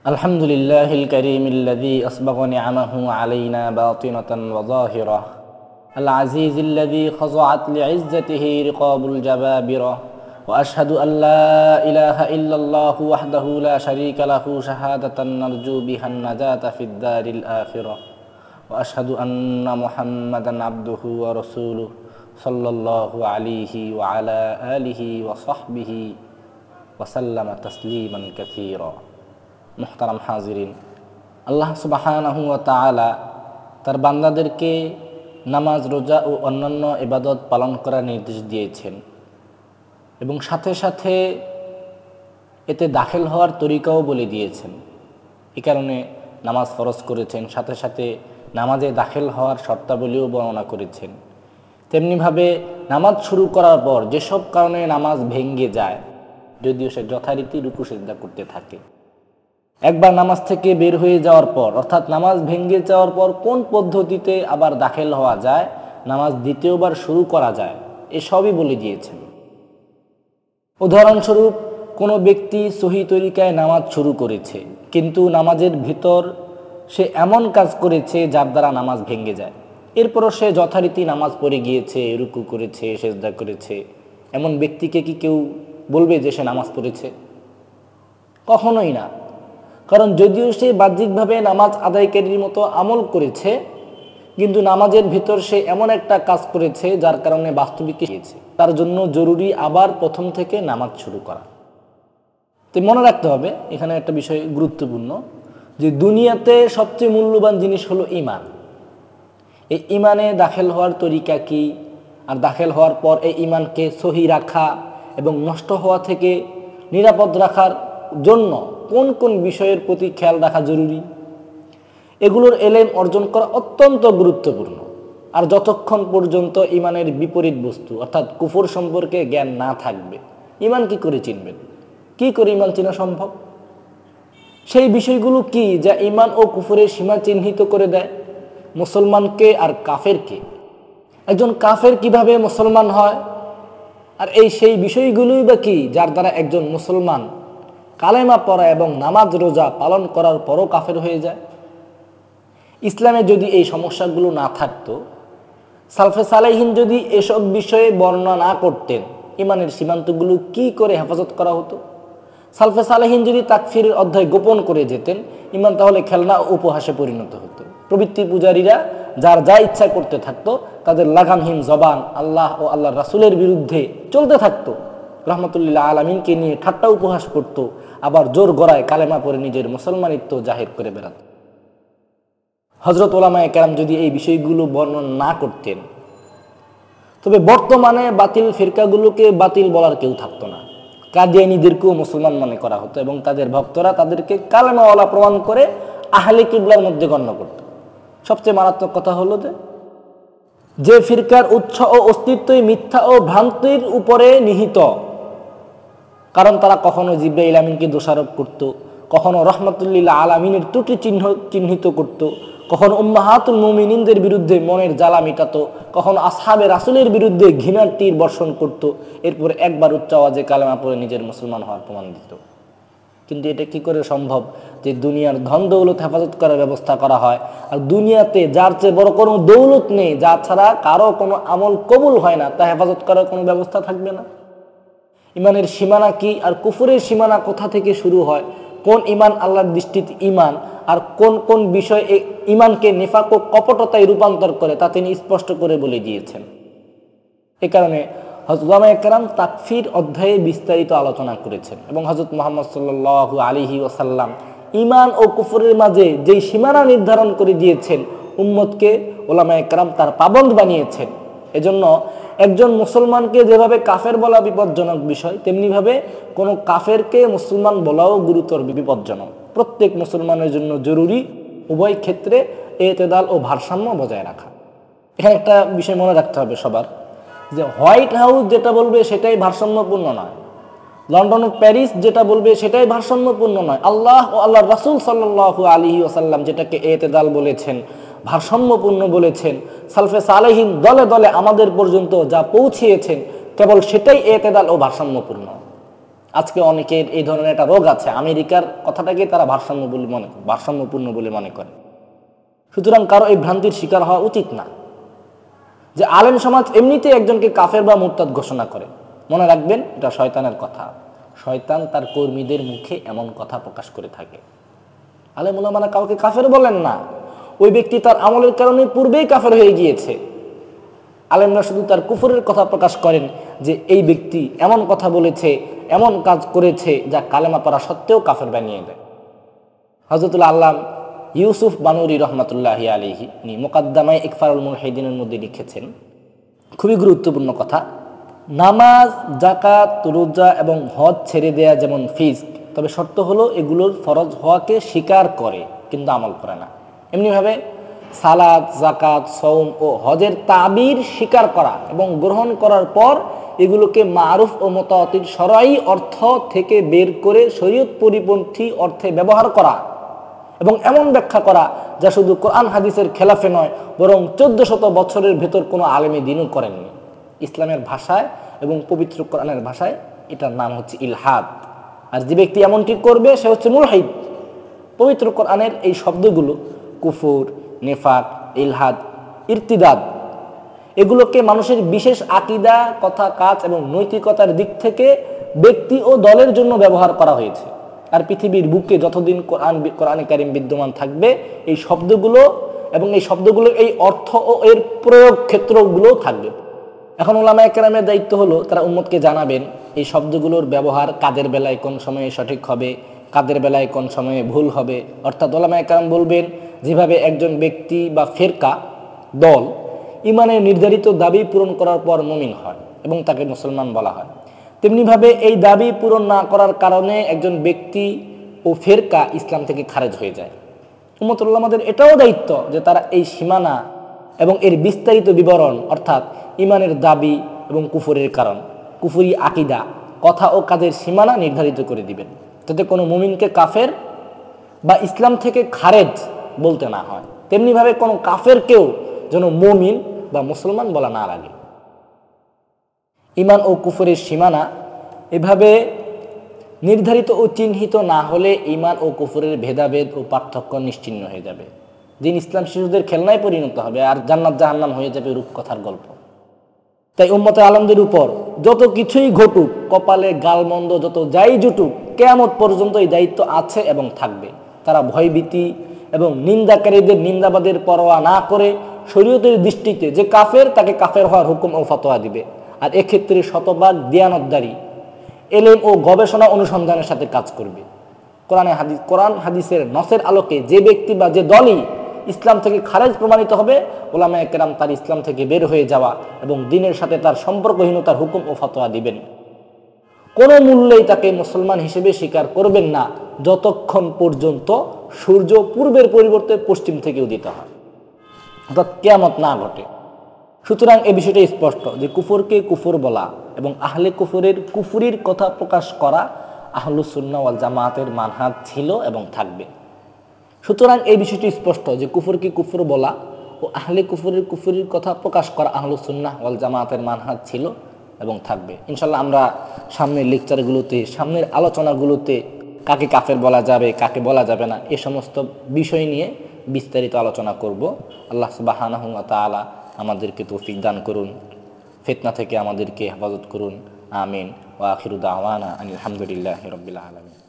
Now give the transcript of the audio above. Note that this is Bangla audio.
الحمد لله الكريم الذي أسبغ نعمه علينا باطنة وظاهرة. العزيز الذي خضعت لعزته رقاب الجبابرة. وأشهد أن لا إله إلا الله وحده لا شريك له شهادة نرجو بها النجاة في الدار الآخرة. وأشهد أن محمدا عبده ورسوله صلى الله عليه وعلى آله وصحبه وسلم تسليما كثيرا. মুহতারাম হাজিরিন। আল্লাহ সুবাহানাহু তাআলা তার বান্দাদেরকে নামাজ, রোজা ও অন্যান্য ইবাদত পালন করার নির্দেশ দিয়েছেন এবং সাথে সাথে এতে দাখিল হওয়ার তরিকাও বলে দিয়েছেন। এ কারণে নামাজ ফরজ করেছেন, সাথে সাথে নামাজে দাখিল হওয়ার শর্তাবলীও বর্ণনা করেছেন। তেমনিভাবে নামাজ শুরু করার পর যেসব কারণে নামাজ ভেঙ্গে যায়, যদিও সে যথারীতি রুকু সিদ্ধা করতে থাকে। একবার নামাজ থেকে বের হয়ে যাওয়ার পর, অর্থাৎ নামাজ ভেঙে যাওয়ার পর কোন পদ্ধতিতে আবার দাখিল হওয়া যায়? নামাজ দ্বিতীয়বার শুরু করা যায় এসবই বলে দিয়েছেন। উদাহরণস্বরূপ, কোনো ব্যক্তি সহি তরিকায় নামাজ শুরু করেছে, কিন্তু নামাজের ভিতর সে এমন কাজ করেছে যার দ্বারা নামাজ ভেঙে যায়। এরপরও সে যথারীতি নামাজ পড়ে গিয়েছে, রুকু করেছে, সেজদা করেছে। এমন ব্যক্তিকে কি কেউ বলবে যে সে নামাজ পড়েছে? কখনোই না। কারণ যদিও সে বাহ্যিকভাবে নামাজ আদায়কারীর মতো আমল করেছে, কিন্তু নামাজের ভিতর সে এমন একটা কাজ করেছে যার কারণে বাস্তবিক গিয়েছে তার জন্য জরুরি আবার প্রথম থেকে নামাজ শুরু করা। তো মনে রাখতে হবে, এখানে একটা বিষয় গুরুত্বপূর্ণ যে দুনিয়াতে সবচেয়ে মূল্যবান জিনিস হলো ইমান এই ইমানে দাখেল হওয়ার তরিকা কি? আর দাখেল হওয়ার পর এই ইমানকে সহি রাখা এবং নষ্ট হওয়া থেকে নিরাপদ রাখার জন্য কোন কোন বিষয়ের প্রতি খেয়াল রাখা জরুরি? এগুলোর এলেম অর্জন করা অত্যন্ত গুরুত্বপূর্ণ। আর যতক্ষণ পর্যন্ত ইমানের বিপরীত বস্তু, অর্থাৎ কুফর সম্পর্কে জ্ঞান না থাকবে, ইমান কি করে চিনবেন? কি করে ইমান চেনা সম্ভব? সেই বিষয়গুলো কি যা ইমান ও কুফরের সীমা চিহ্নিত করে দেয়? মুসলমানকে আর কাফেরকে? একজন কাফের কীভাবে মুসলমান হয়? আর এই সেই বিষয়গুলোই বা কি যার দ্বারা একজন মুসলমান কালেমা পড়া এবং নামাজ রোজা পালন করার পরও কাফের হয়ে যায়। ইসলামে যদি এই সমস্যাগুলো না থাকতো, সালফে সালেহীন যদি এসব বিষয়ে বর্ণনা না করতেন, ইমানের সীমান্তগুলো কি করে হেফাজত করা হতো? সালফে সালেহীন যদি তাকফিরের অধ্যায় গোপন করে যেতেন, ইমান তাহলে খেলনা উপহাসে পরিণত হতো। প্রবৃত্তি পূজারীরা যার যা ইচ্ছা করতে থাকতো, তাদের লাগামহীন জবান আল্লাহ ও আল্লাহ রাসুলের বিরুদ্ধে চলতে থাকতো। রহমতুল্লাহ আলমিনকে নিয়ে ঠাট্টা উপহাস করত, আবার জোর গড়ায় কালেমা পরে নিজের মুসলমানিত্ব জাহির করে বেড়াত। হজরত ওলামায় কেরাম যদি এই বিষয়গুলো বর্ণন না করতেন, তবে বর্তমানে বাতিল ফিরকাগুলোকে বাতিল বলার কেউ থাকতো না। কাদিয়ানিদেরকেও মুসলমান মনে করা হতো এবং তাদের ভক্তরা তাদেরকে কালেমাওয়ালা প্রমাণ করে আহলে কিবলার মধ্যে গণ্য করত। সবচেয়ে মারাত্মক কথা হলো যে যে ফিরকার উৎস ও অস্তিত্বই মিথ্যা ও ভ্রান্তির উপরে নিহিত কারণ তারা কখনো জিব্রাইল আমিনকে দোষারোপ করত, কখনো রহমতুল্লিল্লা আলামিনের ত্রুটি চিহ্ন, চিহ্নিত করত, কখনো উম্মাহাতুল মুমিনিনদের বিরুদ্ধে মনের জ্বালা মেটাত, কখনো আসহাবে রাসুলের বিরুদ্ধে ঘৃণার তীর বর্ষণ করত, এরপরে একবার উচ্চ আওয়াজে কালেমা পরে নিজের মুসলমান হওয়ার প্রমাণ দিত। কিন্তু এটা কি করে সম্ভব যে দুনিয়ার ধন দৌলত হেফাজত করার ব্যবস্থা করা হয়, আর দুনিয়াতে যার চেয়ে বড় কোনো দৌলত নেই, যা ছাড়া কারও কোনো আমল কবুল হয় না, তা হেফাজত করার কোনো ব্যবস্থা থাকবে না? ইমানের সীমানা কি আর কুফুরের সীমানা কোথা থেকে শুরু হয়? কোন ইমান আল্লাহর দৃষ্টিতে ইমান? আর কোন কোন বিষয় ইমানকে নেফাক ও কপটতায় রূপান্তর করে তা তিনি স্পষ্ট করে বলে দিয়েছেন। এ কারণে হজরত একরাম তাকফির অধ্যায়ে বিস্তারিত আলোচনা করেছেন এবং হজরত মোহাম্মদ সাল্লু আলিহি ওসাল্লাম ইমান ও কুফরের মাঝে যেই সীমানা নির্ধারণ করে দিয়েছেন, উম্মতকে ওলামা একরাম তার পাবন্দ বানিয়েছেন। এজন্য একজন মুসলমানকে যেভাবে কাফের বলা বিপজ্জনক বিষয়, তেমনিভাবে কোনো কাফেরকে মুসলমান বলাও গুরুতর বিপজ্জনক। প্রত্যেক মুসলমানের জন্য জরুরি উভয় ক্ষেত্রে এতেদাল ও ভারসাম্য বজায় রাখা। এখানে একটা বিষয় মনে রাখতে হবে সবার, যে হোয়াইট হাউস যেটা বলবে সেটাই ভারসাম্যপূর্ণ নয়। লন্ডন ও প্যারিস যেটা বলবে সেটাই ভারসাম্যপূর্ণ নয়। আল্লাহ ও আল্লাহ রাসুল সাল্লু আলী ওসাল্লাম যেটাকে এতেদাল বলেছেন ভারসাম্যপূর্ণ বলেছেন। সালফে সালেহীন দলে দলে আমাদের পর্যন্ত যা পৌঁছিয়েছেন, কেবল সেটাই এতেদাল ও ভারসাম্যপূর্ণ। আজকে অনেকের এই ধরনের একটা রোগ আছে, আমেরিকার কথাটাকে তারা ভারসাম্য বলে মনে, ভারসাম্যপূর্ণ বলে মনে করে। সুতরাং কারও এই ভ্রান্তির শিকার হওয়া উচিত না। যে আলেম সমাজ এমনিতে একজনকে কাফের বা মুরতাদ ঘোষণা করে। মনে রাখবেন, এটা শয়তানের কথা। শয়তান তার কর্মীদের মুখে এমন কথা প্রকাশ করে থাকে। আলেম ওলামারা কাউকে কাফের বলেন না। ওই ব্যক্তি তার আমলের কারণে পূর্বেই কাফের হয়ে গিয়েছে। আলেমরা শুধু তার কুফরের কথা প্রকাশ করেন যে এই ব্যক্তি এমন কথা বলেছে, এমন কাজ করেছে যা কালেমা পড়া সত্ত্বেও কাফের বানিয়ে দেয়। হজরতুল্লাহ আল্লাহ ইউসুফ বানুরি রহমতুল্লাহ আলিহি উনি মোকাদ্দামায় ইকফারুল মুহিদিনের মধ্যে লিখেছেন, খুবই গুরুত্বপূর্ণ কথা, নামাজ জাকাত রোজা এবং হজ ছেড়ে দেয়া যেমন ফিজ তবে শর্ত হলো এগুলোর ফরজ হওয়াকে স্বীকার করে কিন্তু আমল করে না। এমনিভাবে সালাদ জাকাত সৌম ও হজের তাবির স্বীকার করা এবং গ্রহণ করার পর এগুলোকে মারুফ ও মতাতির সরাই অর্থ থেকে বের করে শরীয়ত পরিপন্থী অর্থে ব্যবহার করা এবং এমন ব্যাখ্যা করা যা শুধু কোরআন হাদিসের খেলাফে নয়, বরং চোদ্দ শত বছরের ভেতর কোনো আলেমী দিনও করেননি। ইসলামের ভাষায় এবং পবিত্র কোরআনের ভাষায় এটার নাম হচ্ছে ইলহাদ। আর যে ব্যক্তি এমনটি করবে, সে হচ্ছে মুলহাইদ পবিত্র কোরআনের এই শব্দগুলো কুফুর, নেফাক, ইলহাদ, ইরতিদাদ। এগুলোকে মানুষের বিশেষ আকিদা, কথা, কাজ এবং নৈতিকতার দিক থেকে ব্যক্তি ও দলের জন্য ব্যবহার করা হয়েছে। আর পৃথিবীর বুকে যতদিন কোরআন কোরআনে কারিম বিদ্যমান থাকবে, এই শব্দগুলো এবং এই শব্দগুলোর এই অর্থ ও এর প্রয়োগ ক্ষেত্রগুলোও থাকবে। এখন ওলামা একরামের দায়িত্ব হলো, তারা উম্মতকে জানাবেন, এই শব্দগুলোর ব্যবহার কাদের বেলায় কোন সময়ে সঠিক হবে, কাদের বেলায় কোন সময়ে ভুল হবে। অর্থাৎ ওলামা একরাম বলবেন যেভাবে একজন ব্যক্তি বা ফেরকা, দল, ইমানের নির্ধারিত দাবি পূরণ করার পর মুমিন হয় এবং তাকে মুসলমান বলা হয়। তেমনিভাবে এই দাবি পূরণ না করার কারণে একজন ব্যক্তি ও ফেরকা ইসলাম থেকে খারেজ হয়ে যায়। উম্মতুল্লাহ আমাদের এটাও দায়িত্ব যে তারা এই সীমানা এবং এর বিস্তারিত বিবরণ, অর্থাৎ ইমানের দাবি এবং কুফুরের কারণ, কুফুরি আকিদা, কথা ও কাজের সীমানা নির্ধারিত করে দিবেন। যাতে কোনো মুমিনকে কাফের বা ইসলাম থেকে খারেজ বলতে না হয়। তেমনিভাবে কোনো কাফেরকেও যেন মুমিন বা মুসলমান বলা না লাগে। ইমান ও কুফরের সীমানা এভাবে নির্ধারিত ও চিহ্নিত না হলে ইমান ও কুফরের ভেদাভেদ ও পার্থক্য নিশ্চিন্ন হয়ে যাবে। দিন ইসলাম শিশুদের খেলনায় পরিণত হবে আর জান্নাত জাহান্নাম হয়ে যাবে রূপকথার গল্প। তাই উম্মতে আলমদের উপর যত কিছুই ঘটুক, কপালে গালমন্দ যত যাই জুটুক, কেয়ামত পর্যন্ত এই দায়িত্ব আছে এবং থাকবে। তারা ভয়ভীতি এবং নিন্দাকারীদের নিন্দাবাদের পরোয়া না করে শরীয়তের দৃষ্টিতে যে কাফের, তাকে কাফের হওয়ার হুকুম ও ফতোয়া দিবে। আর এক্ষেত্রে শতভাগ দিয়ানতদারি, এলেম ও গবেষণা অনুসন্ধানের সাথে কাজ করবে। কোরআনে হাদিস, কোরআন হাদিসের নসের আলোকে যে ব্যক্তি বা যে দলই ইসলাম থেকে খারেজ প্রমাণিত হবে ওলামা একরাম তার ইসলাম থেকে বের হয়ে যাওয়া এবং দিনের সাথে তার সম্পর্কহীনতার হুকুম ও ফতোয়া দিবেন। কোনো মূল্যেই তাকে মুসলমান হিসেবে স্বীকার করবেন না। যতক্ষণ পর্যন্ত সূর্য পূর্বের পরিবর্তে পশ্চিম থেকে উদিত হয়, অর্থাৎ কেয়ামত না ঘটে। সুতরাং এ বিষয়টা স্পষ্ট যে কুফরকে কুফর বলা এবং আহলে কুফরের কুফুরির কথা প্রকাশ করা আহলুসুন্না ওয়াল জামায়াতের মানহাত ছিল এবং থাকবে। সুতরাং এই বিষয়টি স্পষ্ট যে কুফরকে কুফর বলা ও আহলে কুফরের কুফুরির কথা প্রকাশ করা আহলুসুন্না ওয়াল জামায়াতের মানহাত ছিল এবং থাকবে। ইনশাল্লাহ আমরা সামনের লেকচারগুলোতে সামনের আলোচনাগুলোতে কাকে কাফের বলা যাবে, কাকে বলা যাবে না, এ সমস্ত বিষয় নিয়ে বিস্তারিত আলোচনা করব। আল্লাহ সুবাহানাহু তালা আমাদেরকে তৌফিক দান করুন, ফেতনা থেকে আমাদেরকে হেফাজত করুন, আমিন। ওয়া আখিরু আনিল আলহামদুলিল্লাহ রবিল্লা আলামিন।